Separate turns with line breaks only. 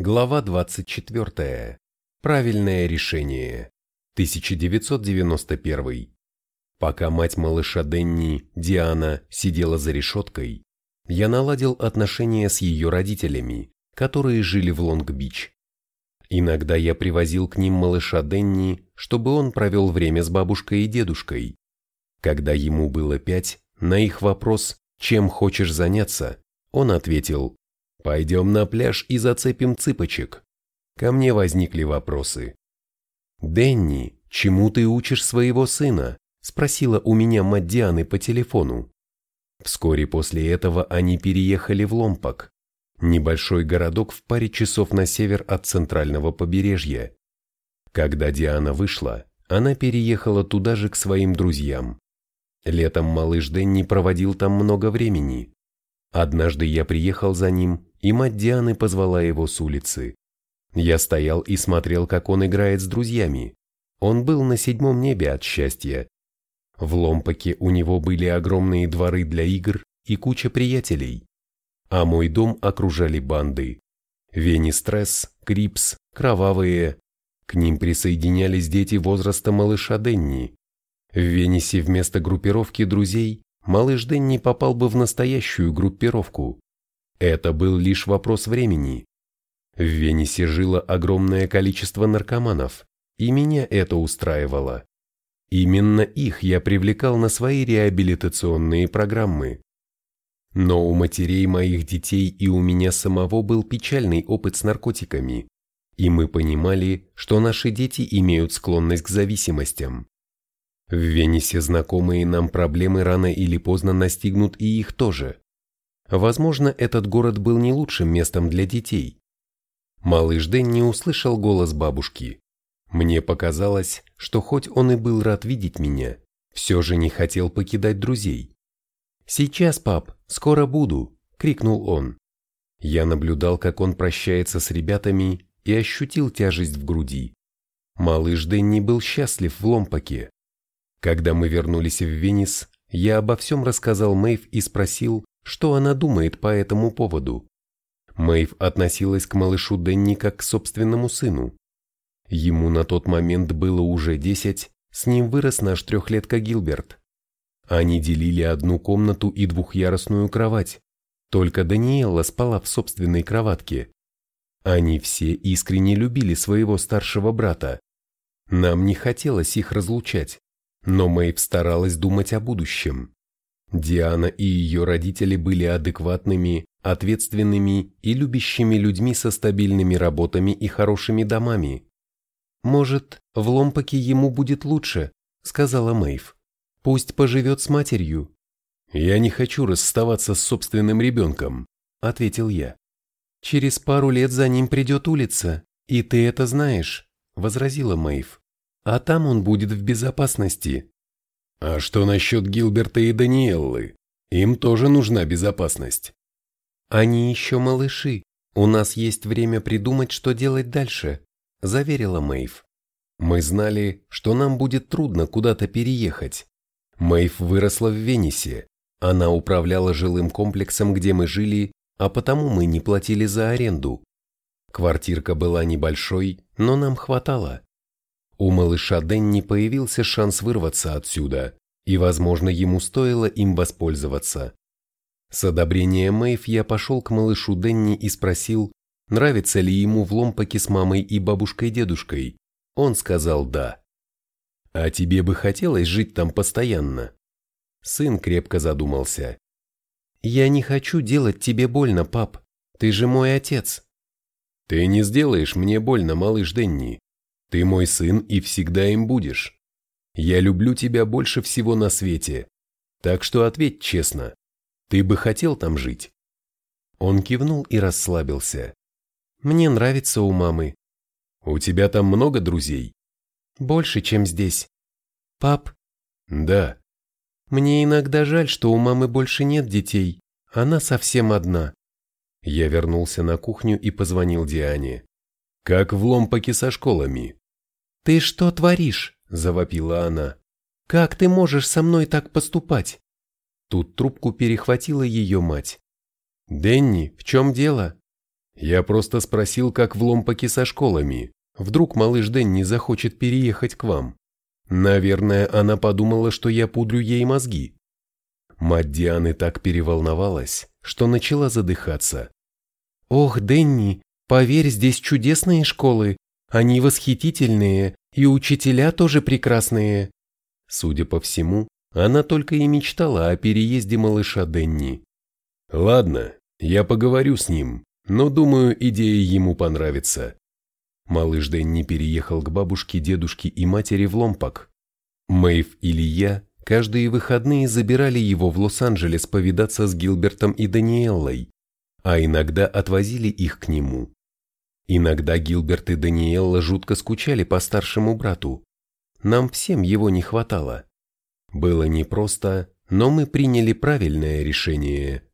Глава 24. Правильное решение. 1991. Пока мать малыша Денни, Диана, сидела за решеткой, я наладил отношения с ее родителями, которые жили в Лонг-Бич. Иногда я привозил к ним малыша Денни, чтобы он провел время с бабушкой и дедушкой. Когда ему было пять, на их вопрос «Чем хочешь заняться?» он ответил «Пойдем на пляж и зацепим цыпочек». Ко мне возникли вопросы. «Денни, чему ты учишь своего сына?» – спросила у меня мать Дианы по телефону. Вскоре после этого они переехали в Ломпок, небольшой городок в паре часов на север от центрального побережья. Когда Диана вышла, она переехала туда же к своим друзьям. Летом малыш Дэнни проводил там много времени. Однажды я приехал за ним, и мать Дианы позвала его с улицы. Я стоял и смотрел, как он играет с друзьями. Он был на седьмом небе от счастья. В Ломпаке у него были огромные дворы для игр и куча приятелей. А мой дом окружали банды. Венистресс, Крипс, Кровавые. К ним присоединялись дети возраста малыша Денни. В Венисе вместо группировки друзей малыш Денни попал бы в настоящую группировку. Это был лишь вопрос времени. В Венисе жило огромное количество наркоманов, и меня это устраивало. Именно их я привлекал на свои реабилитационные программы. Но у матерей моих детей и у меня самого был печальный опыт с наркотиками, и мы понимали, что наши дети имеют склонность к зависимостям. В Венесе знакомые нам проблемы рано или поздно настигнут и их тоже. Возможно, этот город был не лучшим местом для детей. Малыш Дэнни услышал голос бабушки. Мне показалось, что хоть он и был рад видеть меня, все же не хотел покидать друзей. «Сейчас, пап, скоро буду!» – крикнул он. Я наблюдал, как он прощается с ребятами и ощутил тяжесть в груди. Малыш Дэнни был счастлив в Ломпаке. Когда мы вернулись в Венес, я обо всем рассказал Мэйв и спросил, что она думает по этому поводу. Мэйв относилась к малышу Дэнни как к собственному сыну. Ему на тот момент было уже десять, с ним вырос наш трехлетка Гилберт. Они делили одну комнату и двухъярусную кровать, только Даниэлла спала в собственной кроватке. Они все искренне любили своего старшего брата. Нам не хотелось их разлучать. Но Мэйв старалась думать о будущем. Диана и ее родители были адекватными, ответственными и любящими людьми со стабильными работами и хорошими домами. «Может, в Ломпаке ему будет лучше», — сказала Мэйв. «Пусть поживет с матерью». «Я не хочу расставаться с собственным ребенком», — ответил я. «Через пару лет за ним придет улица, и ты это знаешь», — возразила Мэйв а там он будет в безопасности. А что насчет Гилберта и Даниэллы? Им тоже нужна безопасность. Они еще малыши. У нас есть время придумать, что делать дальше, заверила Мэйв. Мы знали, что нам будет трудно куда-то переехать. Мэйв выросла в Венесе. Она управляла жилым комплексом, где мы жили, а потому мы не платили за аренду. Квартирка была небольшой, но нам хватало. У малыша Дэнни появился шанс вырваться отсюда, и, возможно, ему стоило им воспользоваться. С одобрения Мэйв я пошел к малышу Дэнни и спросил, нравится ли ему в Ломпаке с мамой и бабушкой-дедушкой. Он сказал «да». «А тебе бы хотелось жить там постоянно?» Сын крепко задумался. «Я не хочу делать тебе больно, пап. Ты же мой отец». «Ты не сделаешь мне больно, малыш Дэнни. Ты мой сын и всегда им будешь. Я люблю тебя больше всего на свете. Так что ответь честно. Ты бы хотел там жить?» Он кивнул и расслабился. «Мне нравится у мамы». «У тебя там много друзей?» «Больше, чем здесь». «Пап?» «Да». «Мне иногда жаль, что у мамы больше нет детей. Она совсем одна». Я вернулся на кухню и позвонил Диане. «Как в Ломпаке со школами?» «Ты что творишь?» – завопила она. «Как ты можешь со мной так поступать?» Тут трубку перехватила ее мать. «Денни, в чем дело?» Я просто спросил, как в Ломпаке со школами. Вдруг малыш Дэн не захочет переехать к вам. Наверное, она подумала, что я пудрю ей мозги. Мать Дианы так переволновалась, что начала задыхаться. «Ох, Дэнни, поверь, здесь чудесные школы. Они восхитительные, и учителя тоже прекрасные». Судя по всему, она только и мечтала о переезде малыша Дэнни. «Ладно, я поговорю с ним, но думаю, идея ему понравится». Малыш Дэнни переехал к бабушке, дедушке и матери в Ломпак. Мэйв или я каждые выходные забирали его в Лос-Анджелес повидаться с Гилбертом и Даниэллой, а иногда отвозили их к нему. Иногда Гилберт и Даниэлла жутко скучали по старшему брату. Нам всем его не хватало. Было непросто, но мы приняли правильное решение.